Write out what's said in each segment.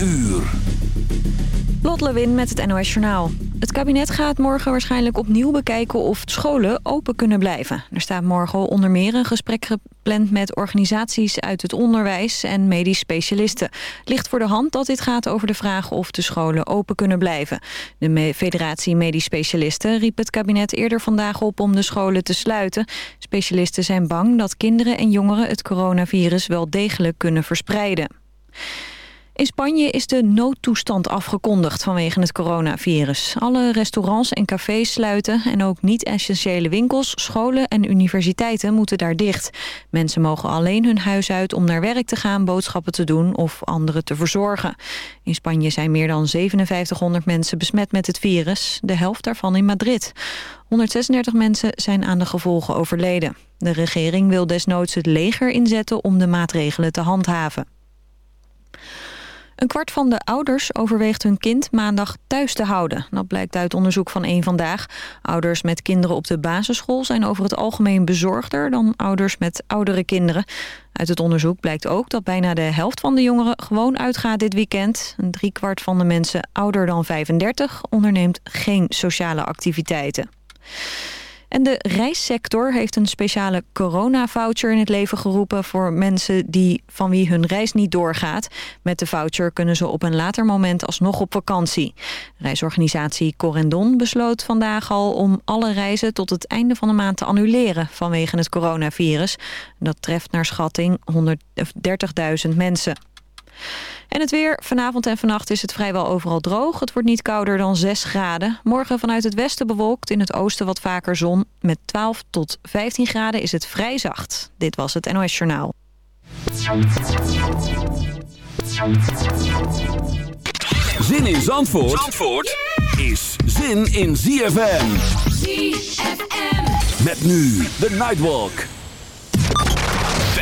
uur. Lot Lewin met het NOS Journaal. Het kabinet gaat morgen waarschijnlijk opnieuw bekijken of scholen open kunnen blijven. Er staat morgen onder meer een gesprek gepland met organisaties uit het onderwijs en medisch specialisten. Ligt voor de hand dat dit gaat over de vraag of de scholen open kunnen blijven. De Federatie Medisch Specialisten riep het kabinet eerder vandaag op om de scholen te sluiten. Specialisten zijn bang dat kinderen en jongeren het coronavirus wel degelijk kunnen verspreiden. In Spanje is de noodtoestand afgekondigd vanwege het coronavirus. Alle restaurants en cafés sluiten en ook niet-essentiële winkels, scholen en universiteiten moeten daar dicht. Mensen mogen alleen hun huis uit om naar werk te gaan, boodschappen te doen of anderen te verzorgen. In Spanje zijn meer dan 5700 mensen besmet met het virus, de helft daarvan in Madrid. 136 mensen zijn aan de gevolgen overleden. De regering wil desnoods het leger inzetten om de maatregelen te handhaven. Een kwart van de ouders overweegt hun kind maandag thuis te houden. Dat blijkt uit onderzoek van één Vandaag. Ouders met kinderen op de basisschool zijn over het algemeen bezorgder... dan ouders met oudere kinderen. Uit het onderzoek blijkt ook dat bijna de helft van de jongeren gewoon uitgaat dit weekend. Een driekwart van de mensen ouder dan 35 onderneemt geen sociale activiteiten. En de reissector heeft een speciale corona-voucher in het leven geroepen... voor mensen die, van wie hun reis niet doorgaat. Met de voucher kunnen ze op een later moment alsnog op vakantie. Reisorganisatie Corendon besloot vandaag al om alle reizen... tot het einde van de maand te annuleren vanwege het coronavirus. Dat treft naar schatting 130.000 mensen. En het weer. Vanavond en vannacht is het vrijwel overal droog. Het wordt niet kouder dan 6 graden. Morgen vanuit het westen bewolkt. In het oosten wat vaker zon. Met 12 tot 15 graden is het vrij zacht. Dit was het NOS Journaal. Zin in Zandvoort, Zandvoort is zin in ZFM. ZFM. Met nu de Nightwalk.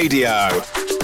Radio.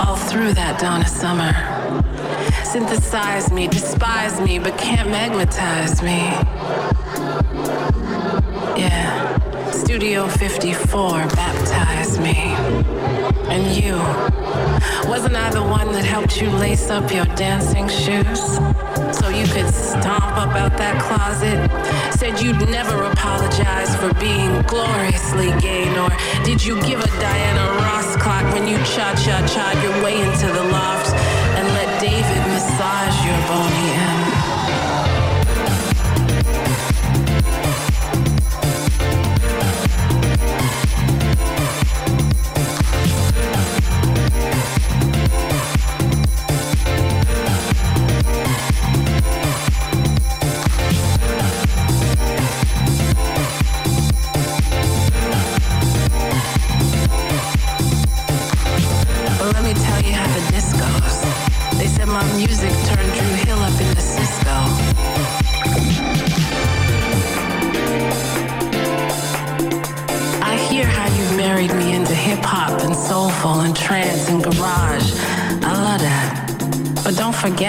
All through that dawn of summer. Synthesize me, despise me, but can't magnetize me. Yeah. Studio 54 baptized me. And you, wasn't I the one that helped you lace up your dancing shoes? So you could stomp up out that closet? Said you'd never apologize for being gloriously gay, nor did you give a Diana Ross clock when you cha-cha-cha your way into the loft and let David massage your bony end?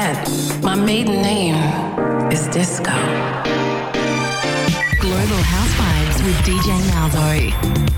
forget my maiden name is Disco. Global House Vibes with DJ Malvo.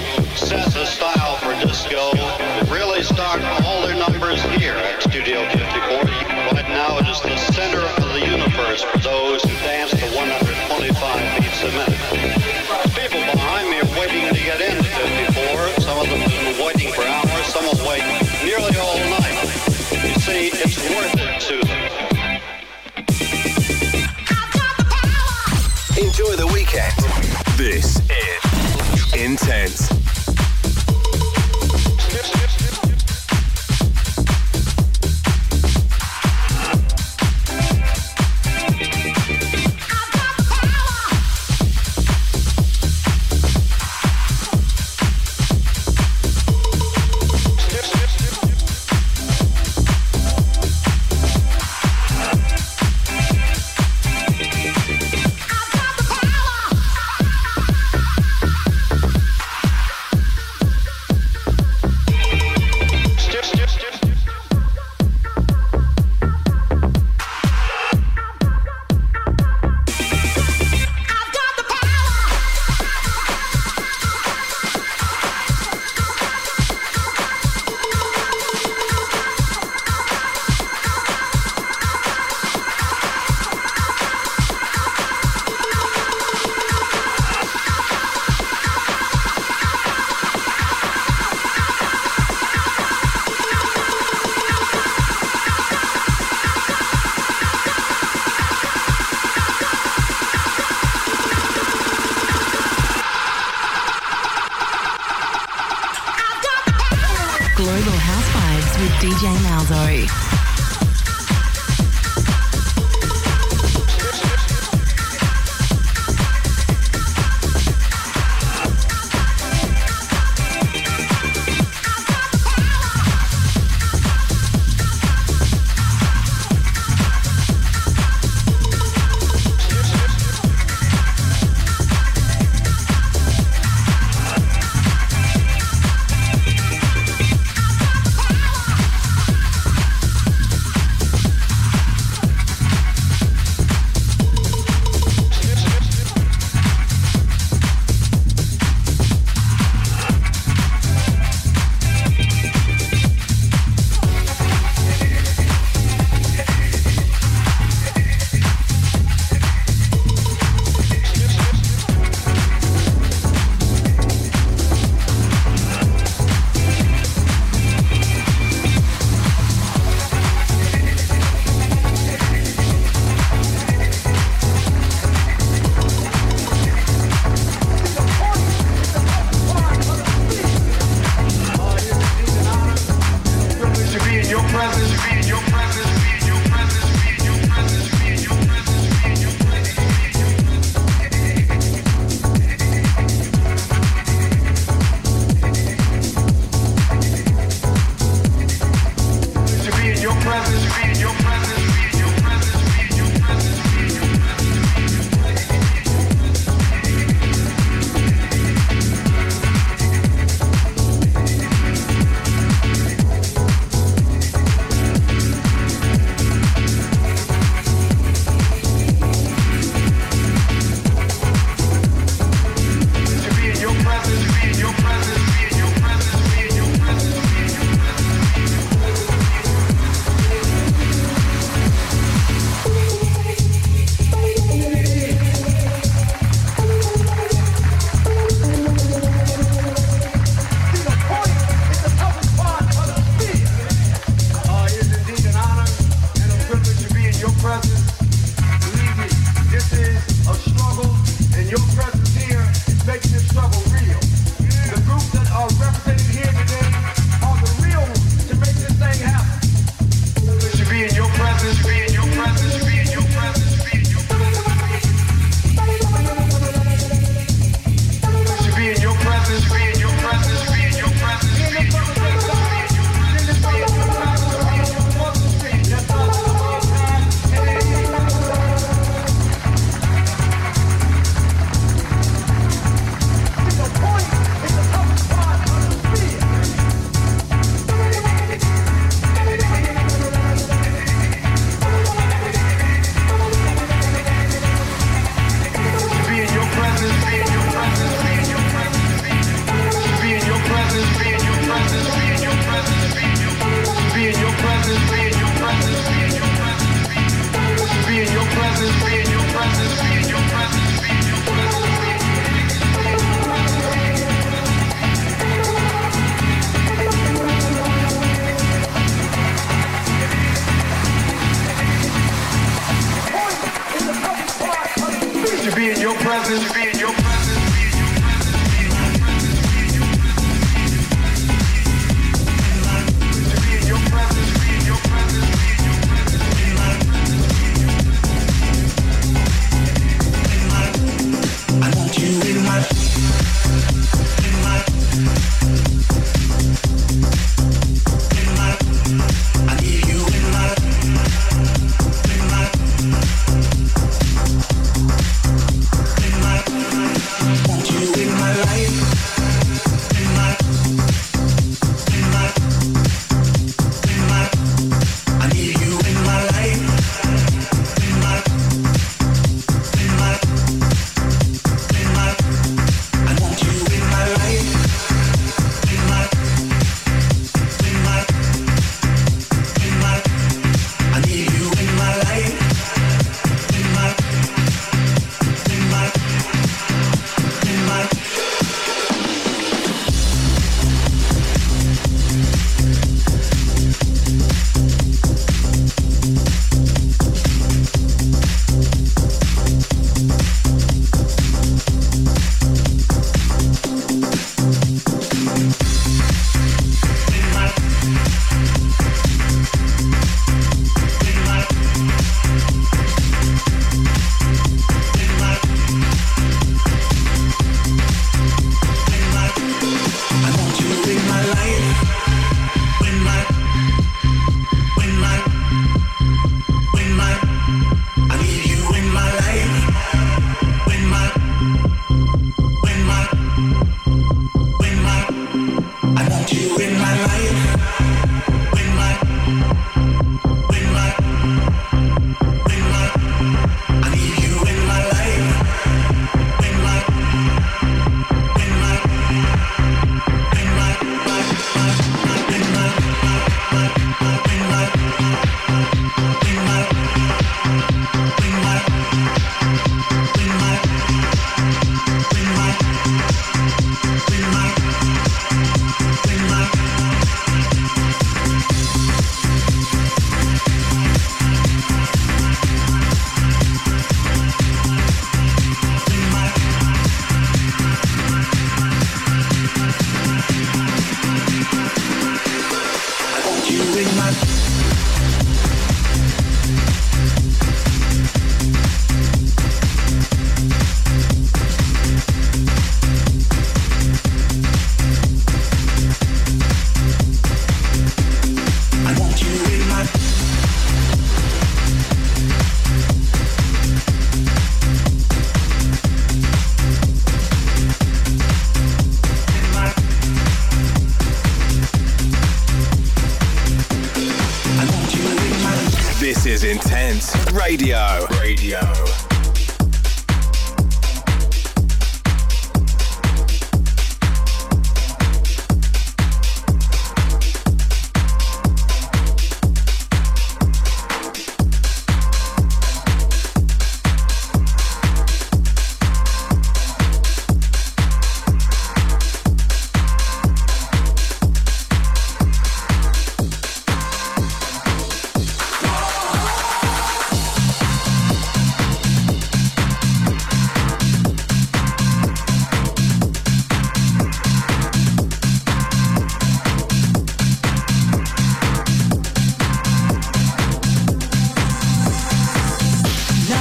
People who set the style for disco really start all their numbers here at Studio 54. Right now it is the center of the universe for those who dance to 125 beats a minute. People behind me are waiting to get into 54. Some of them have been waiting for hours. Some will wait nearly all night. You see, it's worth it to them. Enjoy the weekend. This is Intense.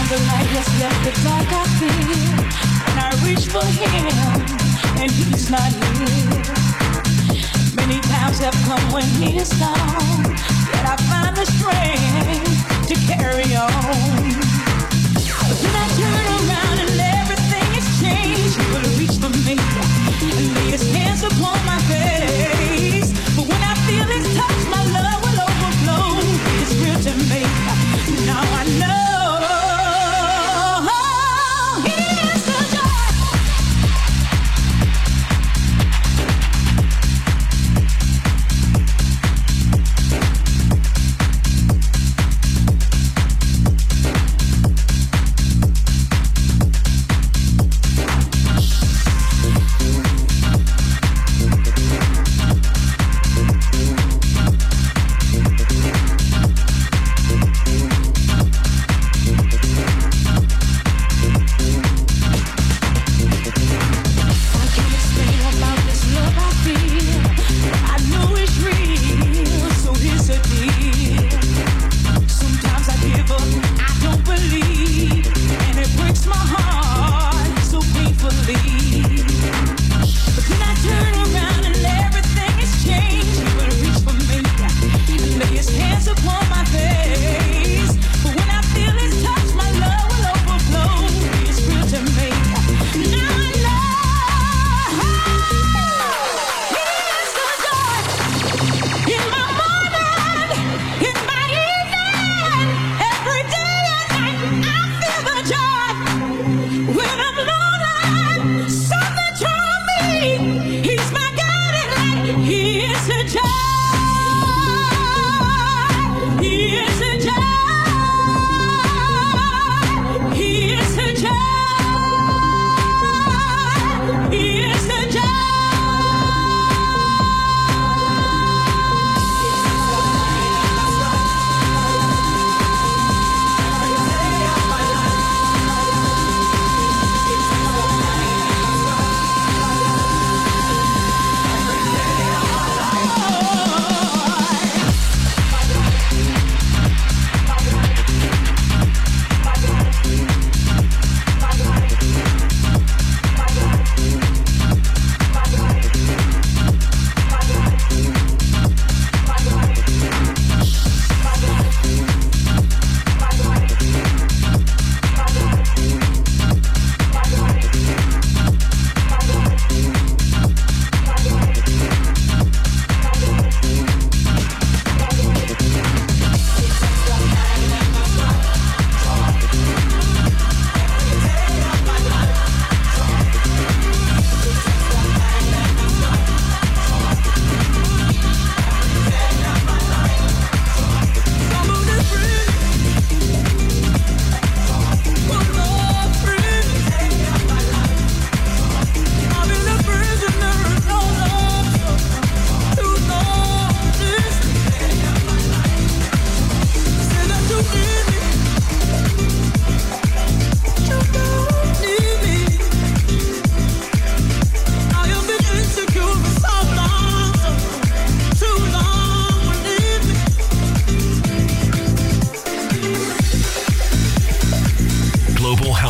the light has left the dark I feel And I reach for him and he's not here. Many times have come when he is gone Yet I find the strength to carry on. But then I turn around and everything has changed. He will reach for me and lay his hands upon my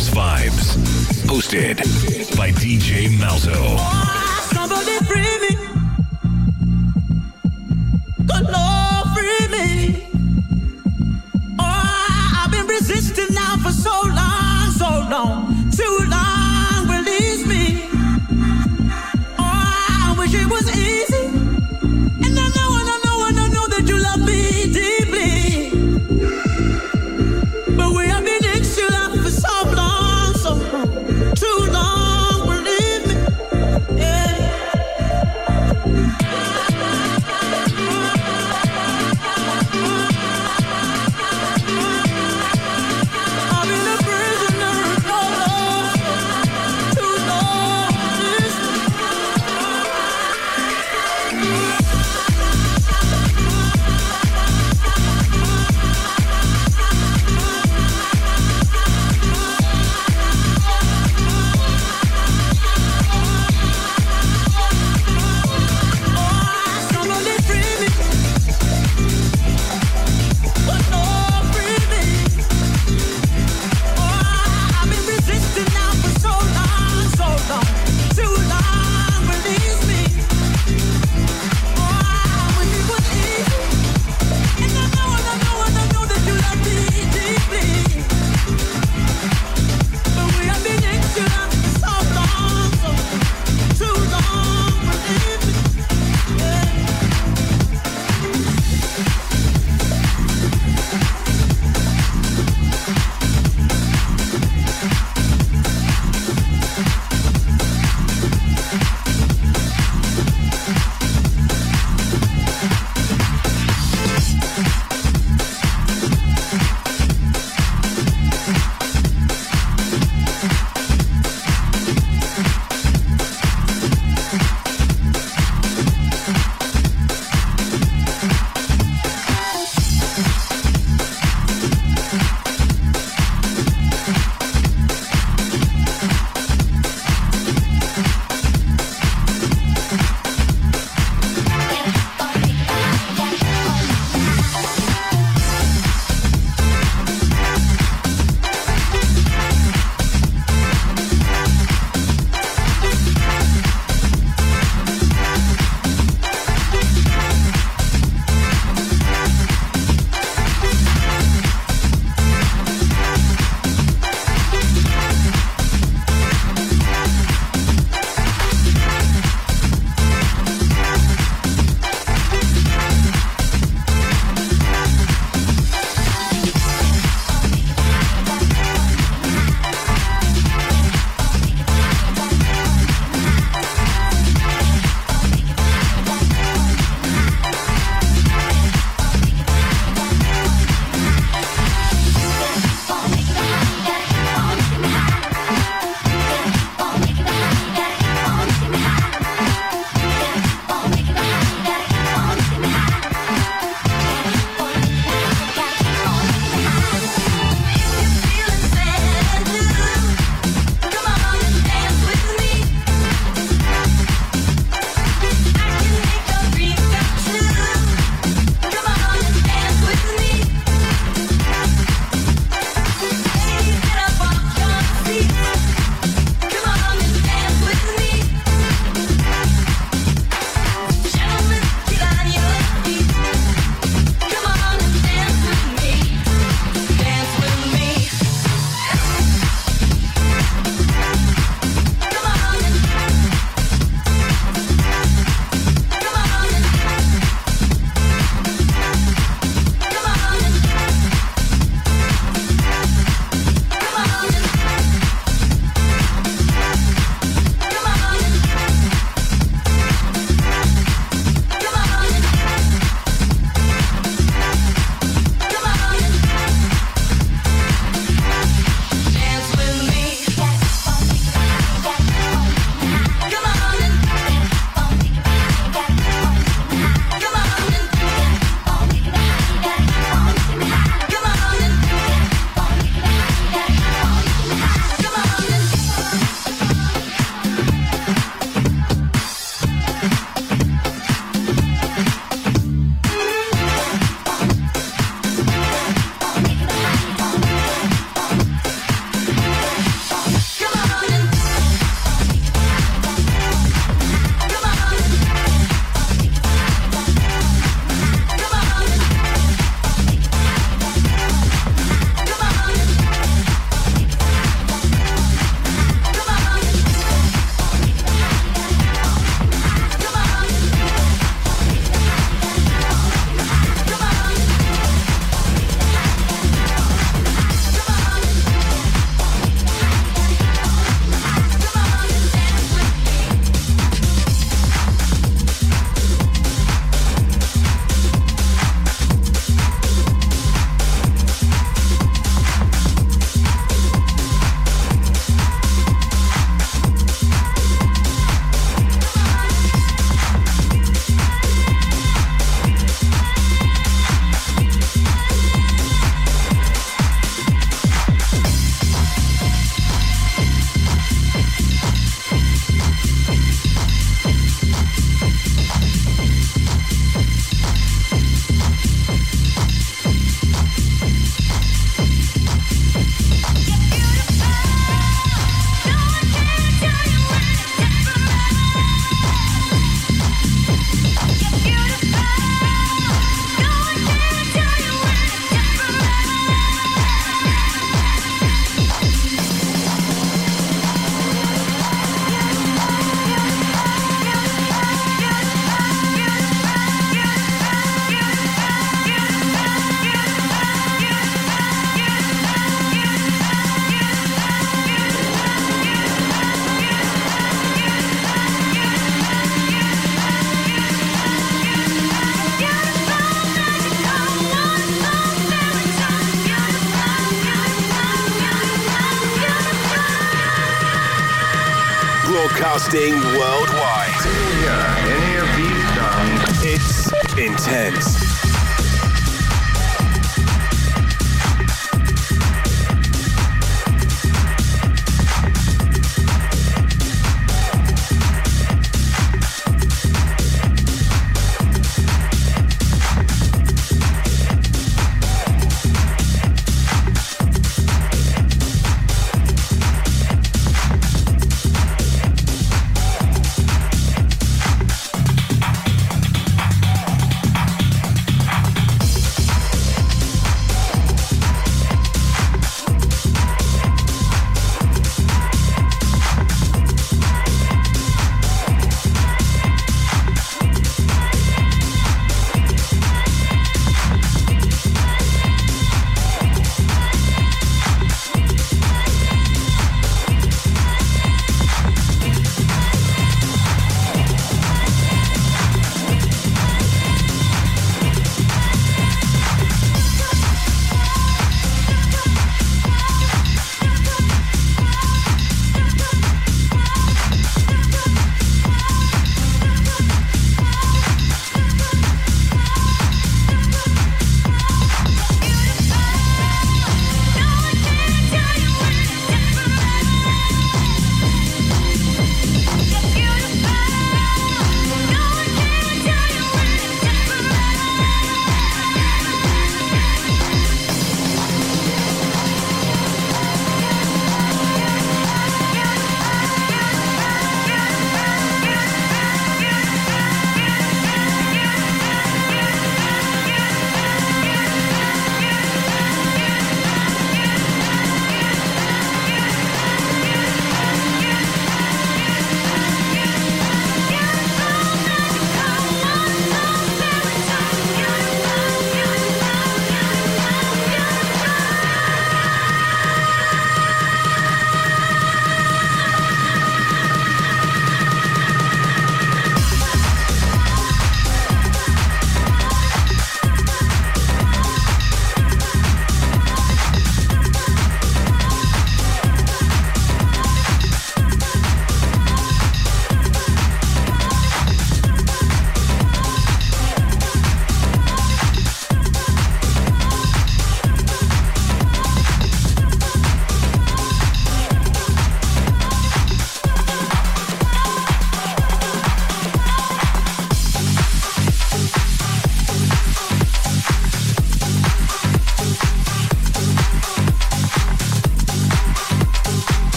house vibes. Hosted by DJ Malzo. Somebody free me. Good Lord.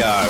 Radio.